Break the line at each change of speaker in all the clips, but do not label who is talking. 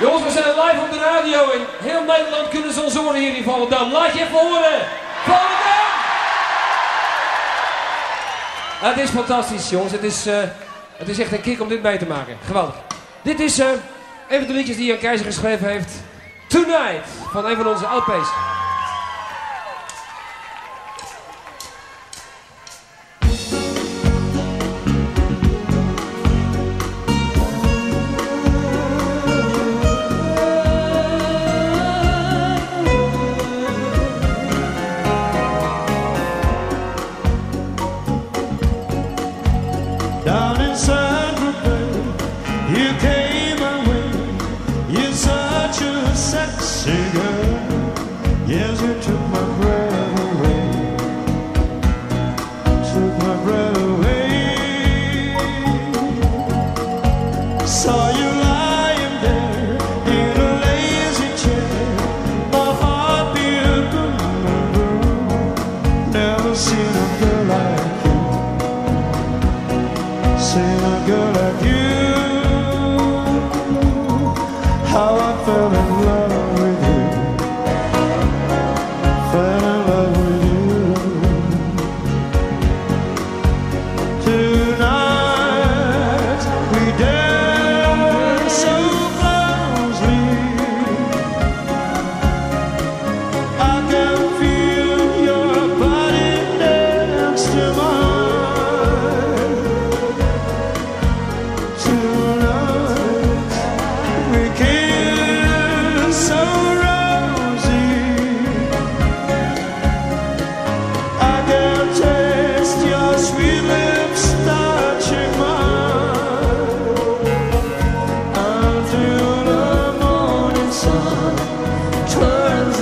Jongens, we zijn live op de radio en heel Nederland kunnen ze ons horen hier in Volendam. Laat je even horen! Volendam! Het is fantastisch, jongens. Het is, uh, het is echt een kick om dit mee te maken. Geweldig. Dit is uh, een van de liedjes die Jan Keizer geschreven heeft. Tonight, van een van onze LP's.
Say my girl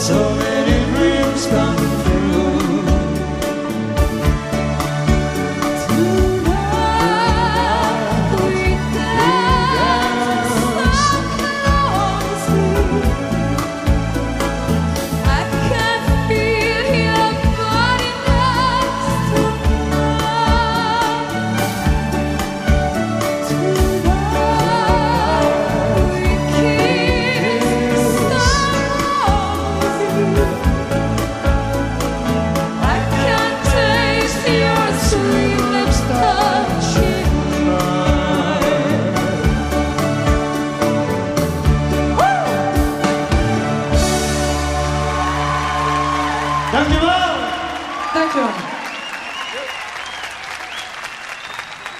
so many dreams come. Dankjewel. Dankjewel.